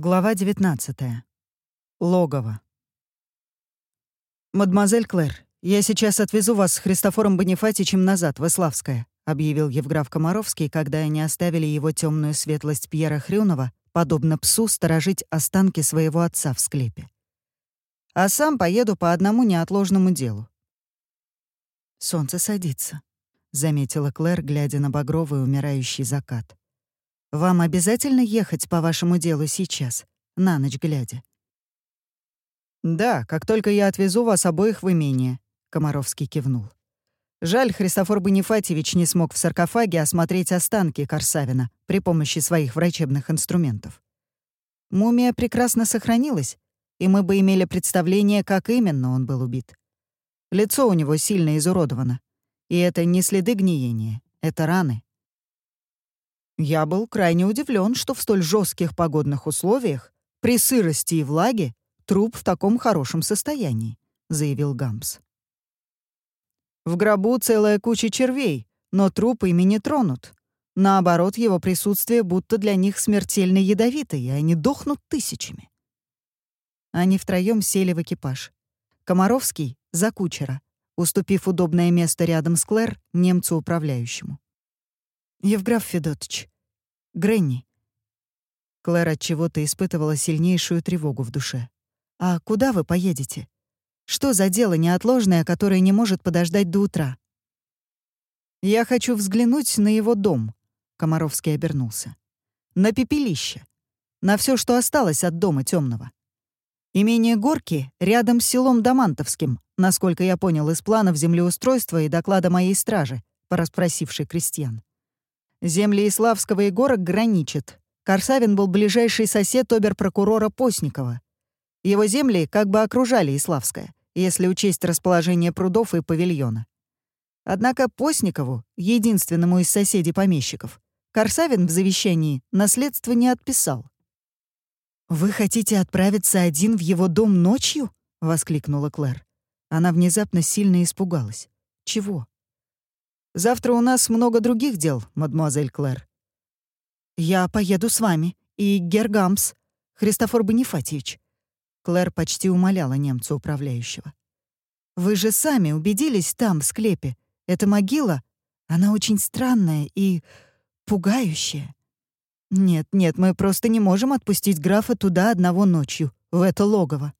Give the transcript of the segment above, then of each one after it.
Глава 19. Логово. «Мадемуазель Клэр, я сейчас отвезу вас с Христофором Бонифатичем назад, в Иславское», объявил Евграф Комаровский, когда они оставили его темную светлость Пьера Хрюнова, подобно псу, сторожить останки своего отца в склепе. «А сам поеду по одному неотложному делу». «Солнце садится», — заметила Клэр, глядя на багровый умирающий закат. Вам обязательно ехать по вашему делу сейчас, на ночь глядя?» «Да, как только я отвезу вас обоих в имение», — Комаровский кивнул. Жаль, Христофор Бонифатьевич не смог в саркофаге осмотреть останки Корсавина при помощи своих врачебных инструментов. Мумия прекрасно сохранилась, и мы бы имели представление, как именно он был убит. Лицо у него сильно изуродовано. И это не следы гниения, это раны. Я был крайне удивлен, что в столь жестких погодных условиях, при сырости и влаге, труп в таком хорошем состоянии, заявил Гамс. В гробу целая куча червей, но труп ими не тронут. Наоборот, его присутствие будто для них смертельно ядовитое, и они дохнут тысячами. Они втроем сели в экипаж. Комаровский — за кучера, уступив удобное место рядом с Клэр немцу-управляющему. «Евграф Федотович, Гренни». Клэр от чего-то испытывала сильнейшую тревогу в душе. «А куда вы поедете? Что за дело неотложное, которое не может подождать до утра?» «Я хочу взглянуть на его дом», — Комаровский обернулся. «На пепелище. На все, что осталось от дома темного. Имение Горки рядом с селом Домантовским, насколько я понял из планов землеустройства и доклада моей стражи, пораспросившей крестьян. Земли Иславского и горок граничат. Корсавин был ближайший сосед обер-прокурора Постникова. Его земли как бы окружали Иславское, если учесть расположение прудов и павильона. Однако Постникову, единственному из соседей помещиков, Корсавин в завещании наследство не отписал. «Вы хотите отправиться один в его дом ночью?» — воскликнула Клэр. Она внезапно сильно испугалась. «Чего?» Завтра у нас много других дел, мадемуазель Клэр». «Я поеду с вами. И Гергамс, Христофор Бонифатьевич». Клэр почти умоляла немца управляющего. «Вы же сами убедились там, в склепе. Эта могила, она очень странная и пугающая. Нет, нет, мы просто не можем отпустить графа туда одного ночью, в это логово».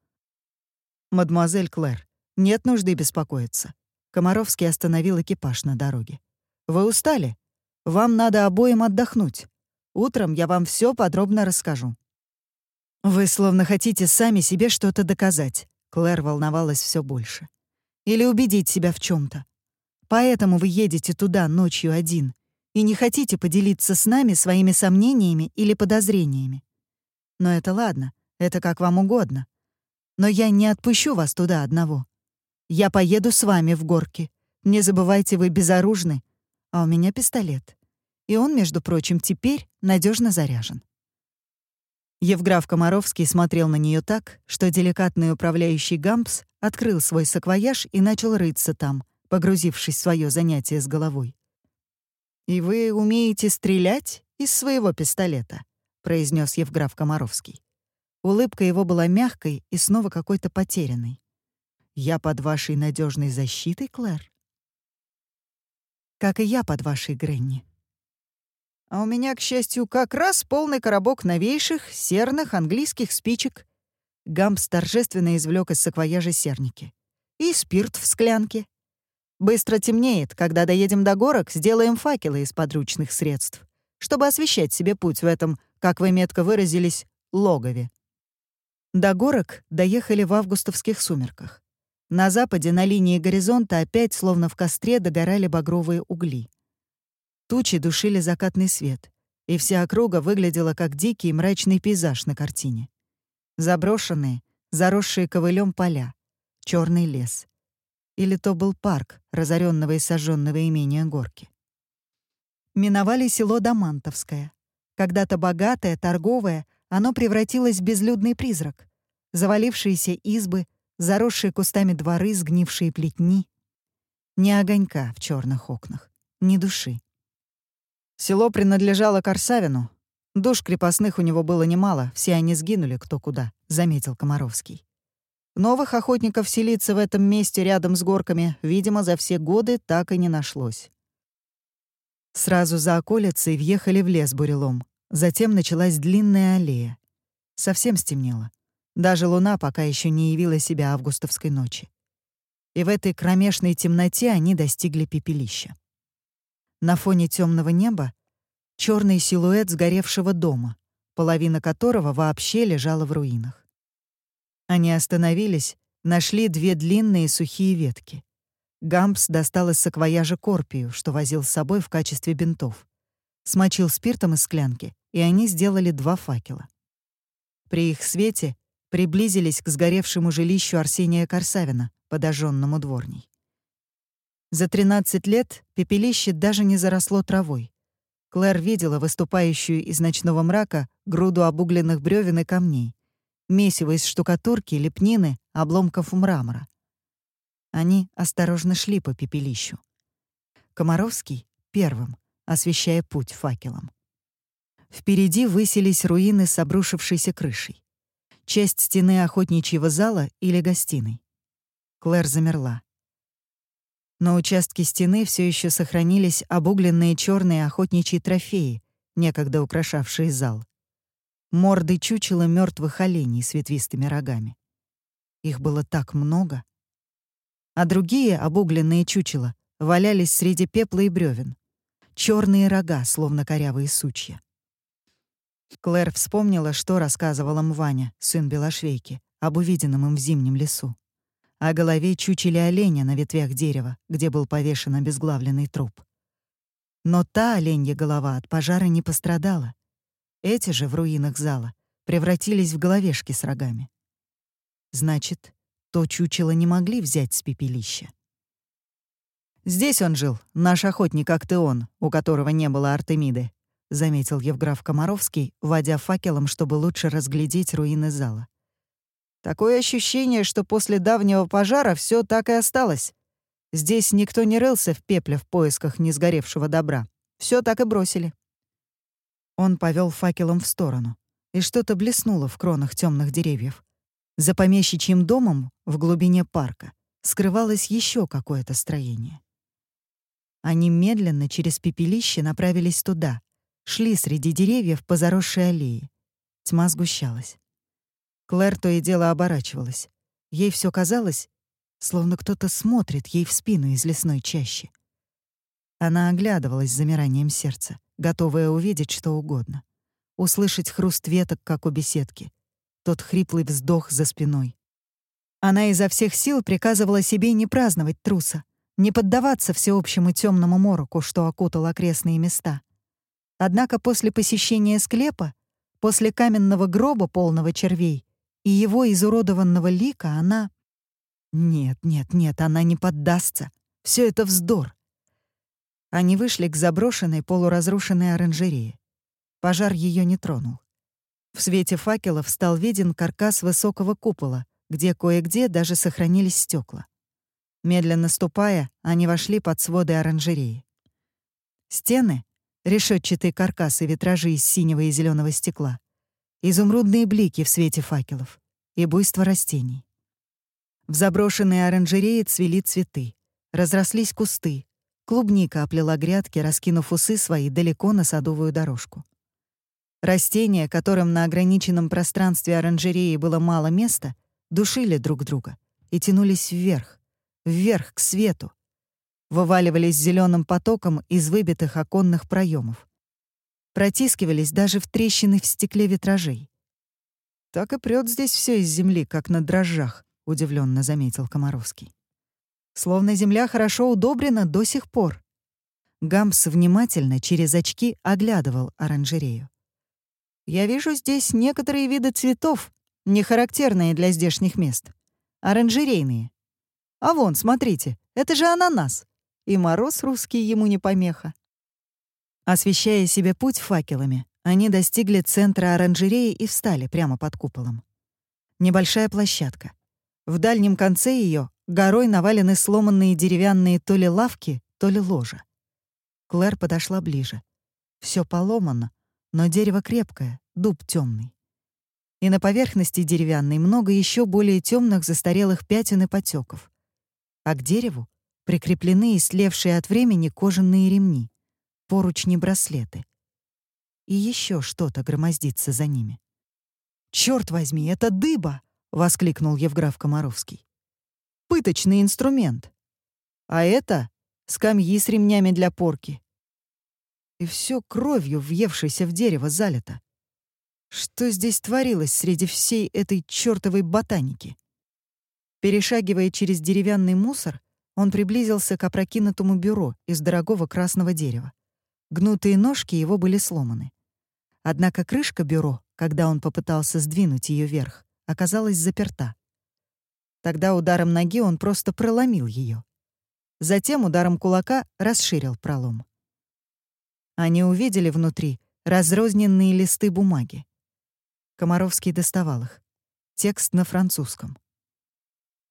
«Мадемуазель Клэр, нет нужды беспокоиться. Комаровский остановил экипаж на дороге. «Вы устали? Вам надо обоим отдохнуть. Утром я вам все подробно расскажу». «Вы словно хотите сами себе что-то доказать», — Клэр волновалась все больше. «Или убедить себя в чем то Поэтому вы едете туда ночью один и не хотите поделиться с нами своими сомнениями или подозрениями. Но это ладно, это как вам угодно. Но я не отпущу вас туда одного. Я поеду с вами в горки. Не забывайте, вы безоружны. А у меня пистолет. И он, между прочим, теперь надежно заряжен. Евграф Комаровский смотрел на нее так, что деликатный управляющий Гампс открыл свой саквояж и начал рыться там, погрузившись в свое занятие с головой. «И вы умеете стрелять из своего пистолета?» — произнес Евграф Комаровский. Улыбка его была мягкой и снова какой-то потерянной. Я под вашей надежной защитой, Клэр? Как и я под вашей, Гренни. А у меня, к счастью, как раз полный коробок новейших серных английских спичек. Гампс торжественно извлек из саквояжа серники. И спирт в склянке. Быстро темнеет. Когда доедем до горок, сделаем факелы из подручных средств, чтобы освещать себе путь в этом, как вы метко выразились, логове. До горок доехали в августовских сумерках. На западе на линии горизонта опять, словно в костре, догорали багровые угли. Тучи душили закатный свет, и вся округа выглядела как дикий мрачный пейзаж на картине. Заброшенные, заросшие ковылем поля, черный лес. Или то был парк, разоренного и сожженного имения горки. Миновали село Домантовское. Когда-то богатое, торговое, оно превратилось в безлюдный призрак. Завалившиеся избы — заросшие кустами дворы, сгнившие плетни. Ни огонька в черных окнах, ни души. Село принадлежало Корсавину, Душ крепостных у него было немало, все они сгинули кто куда, заметил Комаровский. Новых охотников селиться в этом месте рядом с горками, видимо, за все годы так и не нашлось. Сразу за околицей въехали в лес бурелом. Затем началась длинная аллея. Совсем стемнело. Даже луна пока еще не явила себя августовской ночи. И в этой кромешной темноте они достигли пепелища. На фоне темного неба черный силуэт сгоревшего дома, половина которого вообще лежала в руинах. Они остановились, нашли две длинные сухие ветки. Гампс достал из саквояжа корпию, что возил с собой в качестве бинтов. Смочил спиртом из склянки, и они сделали два факела. При их свете приблизились к сгоревшему жилищу Арсения Корсавина, подожженному дворней. За 13 лет пепелище даже не заросло травой. Клэр видела выступающую из ночного мрака груду обугленных бревен и камней, месиво из штукатурки, лепнины, обломков мрамора. Они осторожно шли по пепелищу. Комаровский — первым, освещая путь факелом. Впереди высились руины с обрушившейся крышей. Часть стены охотничьего зала или гостиной. Клэр замерла. На участке стены все еще сохранились обугленные черные охотничьи трофеи, некогда украшавшие зал. Морды чучела мертвых оленей с ветвистыми рогами. Их было так много а другие, обугленные чучела, валялись среди пепла и бревен. Черные рога, словно корявые сучья. Клэр вспомнила, что рассказывал им Ваня, сын Белошвейки, об увиденном им в зимнем лесу. О голове чучели оленя на ветвях дерева, где был повешен обезглавленный труп. Но та оленья голова от пожара не пострадала. Эти же в руинах зала превратились в головешки с рогами. Значит, то чучело не могли взять с пепелища. «Здесь он жил, наш охотник Актеон, у которого не было Артемиды», — заметил Евграф Комаровский, водя факелом, чтобы лучше разглядеть руины зала. «Такое ощущение, что после давнего пожара все так и осталось. Здесь никто не рылся в пепле в поисках несгоревшего добра. Все так и бросили». Он повел факелом в сторону, и что-то блеснуло в кронах темных деревьев. За помещичьим домом в глубине парка скрывалось еще какое-то строение. Они медленно через пепелище направились туда, шли среди деревьев по заросшей аллее. Тьма сгущалась. Клэр то и дело оборачивалась. Ей все казалось, словно кто-то смотрит ей в спину из лесной чащи. Она оглядывалась с замиранием сердца, готовая увидеть что угодно. Услышать хруст веток, как у беседки, тот хриплый вздох за спиной. Она изо всех сил приказывала себе не праздновать труса, не поддаваться всеобщему темному мороку, что окутал окрестные места. Однако после посещения склепа, после каменного гроба, полного червей, и его изуродованного лика она... Нет, нет, нет, она не поддастся. Все это вздор. Они вышли к заброшенной полуразрушенной оранжерее. Пожар ее не тронул. В свете факелов стал виден каркас высокого купола, где кое-где даже сохранились стекла. Медленно ступая, они вошли под своды оранжереи. Стены — решетчатые каркасы витражи из синего и зеленого стекла, изумрудные блики в свете факелов и буйство растений. В заброшенной оранжерее цвели цветы, разрослись кусты, клубника оплела грядки, раскинув усы свои далеко на садовую дорожку. Растения, которым на ограниченном пространстве оранжереи было мало места, душили друг друга и тянулись вверх, вверх к свету, вываливались зеленым потоком из выбитых оконных проемов, протискивались даже в трещины в стекле витражей. «Так и прет здесь все из земли, как на дрожжах», — удивленно заметил Комаровский. «Словно земля хорошо удобрена до сих пор». Гамс внимательно через очки оглядывал оранжерею. Я вижу здесь некоторые виды цветов, не характерные для здешних мест. Оранжерейные. А вон, смотрите, это же ананас. И мороз русский ему не помеха. Освещая себе путь факелами, они достигли центра оранжереи и встали прямо под куполом. Небольшая площадка. В дальнем конце ее горой навалены сломанные деревянные то ли лавки, то ли ложа. Клэр подошла ближе. Все поломано, но дерево крепкое, дуб темный. И на поверхности деревянной много еще более темных застарелых пятен и потеков. А к дереву прикреплены истлевшие от времени кожаные ремни, поручни-браслеты. И еще что-то громоздится за ними. Черт возьми, это дыба!» — воскликнул Евграф Комаровский. «Пыточный инструмент. А это скамьи с ремнями для порки. И все кровью, въевшейся в дерево, залито. Что здесь творилось среди всей этой чертовой ботаники? Перешагивая через деревянный мусор, он приблизился к опрокинутому бюро из дорогого красного дерева. Гнутые ножки его были сломаны. Однако крышка бюро, когда он попытался сдвинуть ее вверх, оказалась заперта. Тогда ударом ноги он просто проломил ее. Затем ударом кулака расширил пролом. Они увидели внутри разрозненные листы бумаги. Комаровский доставал их. Текст на французском.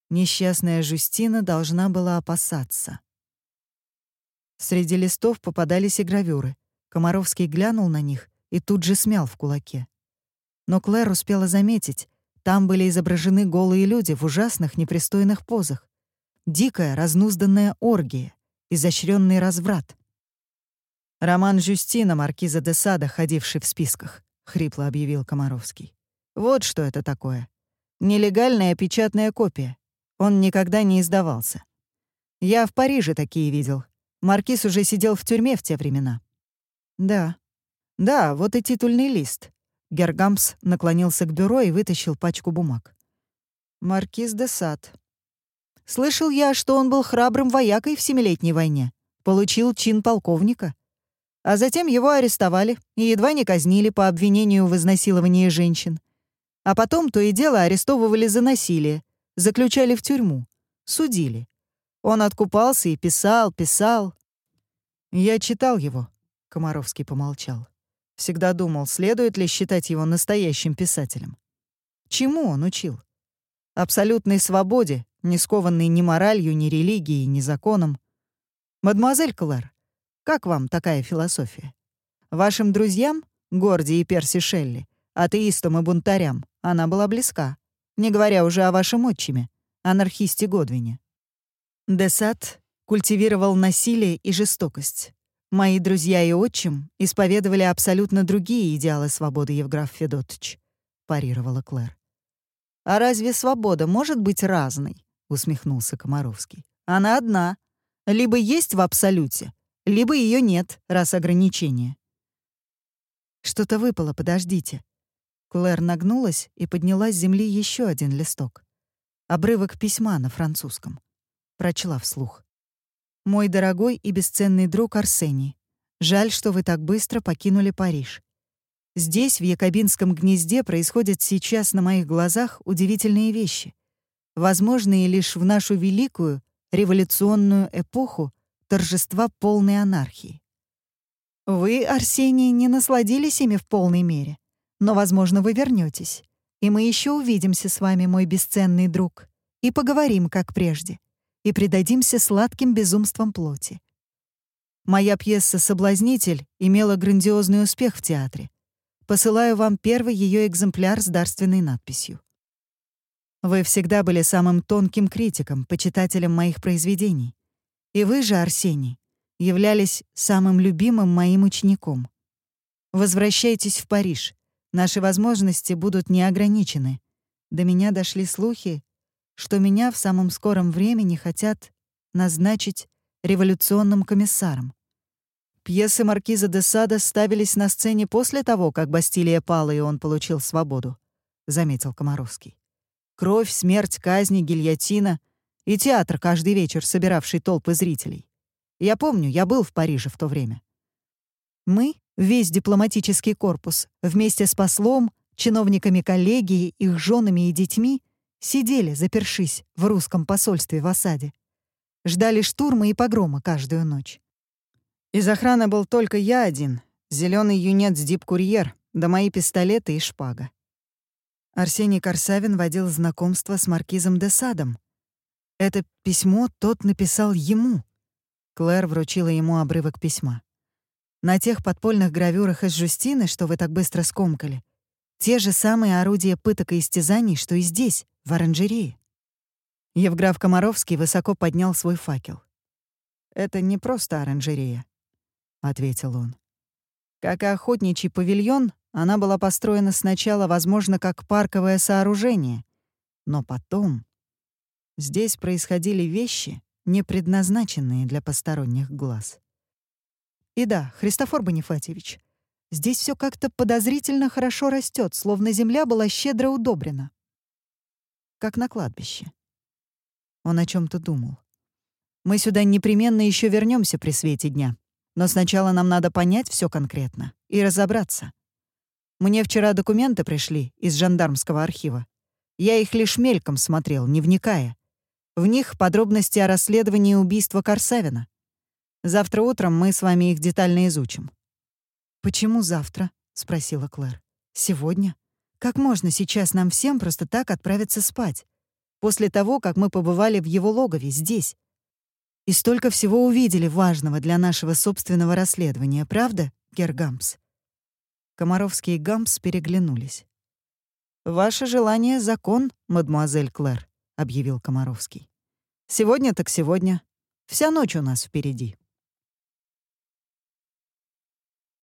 Несчастная Жустина должна была опасаться. Среди листов попадались и гравюры. Комаровский глянул на них и тут же смял в кулаке. Но Клэр успела заметить, там были изображены голые люди в ужасных непристойных позах. Дикая, разнузданная оргия, изощренный разврат. «Роман Жюстина, маркиза де Сада, ходивший в списках», — хрипло объявил Комаровский. «Вот что это такое. Нелегальная печатная копия. Он никогда не издавался. Я в Париже такие видел. Маркиз уже сидел в тюрьме в те времена». «Да. Да, вот и титульный лист». Гергамс наклонился к бюро и вытащил пачку бумаг. «Маркиз де Сад», Слышал я, что он был храбрым воякой в Семилетней войне. Получил чин полковника. А затем его арестовали и едва не казнили по обвинению в изнасиловании женщин. А потом то и дело арестовывали за насилие, заключали в тюрьму, судили. Он откупался и писал, писал. «Я читал его», — Комаровский помолчал. Всегда думал, следует ли считать его настоящим писателем. Чему он учил? Абсолютной свободе не скованный ни моралью, ни религией, ни законом. «Мадемуазель Клэр, как вам такая философия? Вашим друзьям, Горди и Перси Шелли, атеистам и бунтарям, она была близка, не говоря уже о вашем отчиме, анархисте Годвине». Десад культивировал насилие и жестокость. Мои друзья и отчим исповедовали абсолютно другие идеалы свободы, Евграф Федотович, парировала Клэр. А разве свобода может быть разной? — усмехнулся Комаровский. «Она одна. Либо есть в абсолюте, либо ее нет, раз ограничение». «Что-то выпало, подождите». Клэр нагнулась и подняла с земли еще один листок. Обрывок письма на французском. Прочла вслух. «Мой дорогой и бесценный друг Арсений, жаль, что вы так быстро покинули Париж. Здесь, в Якобинском гнезде, происходят сейчас на моих глазах удивительные вещи возможные лишь в нашу великую революционную эпоху торжества полной анархии. Вы, Арсений, не насладились ими в полной мере, но, возможно, вы вернетесь, и мы еще увидимся с вами, мой бесценный друг, и поговорим, как прежде, и предадимся сладким безумствам плоти. Моя пьеса «Соблазнитель» имела грандиозный успех в театре. Посылаю вам первый ее экземпляр с дарственной надписью. Вы всегда были самым тонким критиком, почитателем моих произведений. И вы же, Арсений, являлись самым любимым моим учеником. Возвращайтесь в Париж. Наши возможности будут неограничены. До меня дошли слухи, что меня в самом скором времени хотят назначить революционным комиссаром. Пьесы маркиза де Сада ставились на сцене после того, как Бастилия пала и он получил свободу, — заметил Комаровский. Кровь, смерть, казни, гильотина и театр каждый вечер, собиравший толпы зрителей. Я помню, я был в Париже в то время. Мы, весь дипломатический корпус, вместе с послом, чиновниками коллегии, их женами и детьми, сидели, запершись в русском посольстве в осаде. Ждали штурма и погрома каждую ночь. Из охраны был только я один, зеленый юнец-дип-курьер, да мои пистолеты и шпага. Арсений Корсавин водил знакомство с маркизом де Садом. Это письмо тот написал ему. Клэр вручила ему обрывок письма. На тех подпольных гравюрах из жустины, что вы так быстро скомкали, те же самые орудия пыток и истязаний, что и здесь, в оранжерее. Евграф Комаровский высоко поднял свой факел. «Это не просто оранжерея», — ответил он. «Как и охотничий павильон, она была построена сначала, возможно, как парковое сооружение, но потом здесь происходили вещи, не предназначенные для посторонних глаз. И да, Христофор Бонифатьевич, здесь все как-то подозрительно хорошо растет, словно земля была щедро удобрена. Как на кладбище. Он о чем то думал. Мы сюда непременно еще вернемся при свете дня. Но сначала нам надо понять все конкретно и разобраться. Мне вчера документы пришли из жандармского архива. Я их лишь мельком смотрел, не вникая. В них подробности о расследовании убийства Корсавина. Завтра утром мы с вами их детально изучим». «Почему завтра?» — спросила Клэр. «Сегодня? Как можно сейчас нам всем просто так отправиться спать? После того, как мы побывали в его логове здесь. И столько всего увидели важного для нашего собственного расследования, правда, Гергамс?» Комаровский и Гамс переглянулись. «Ваше желание — закон, мадемуазель Клэр», — объявил Комаровский. «Сегодня так сегодня. Вся ночь у нас впереди».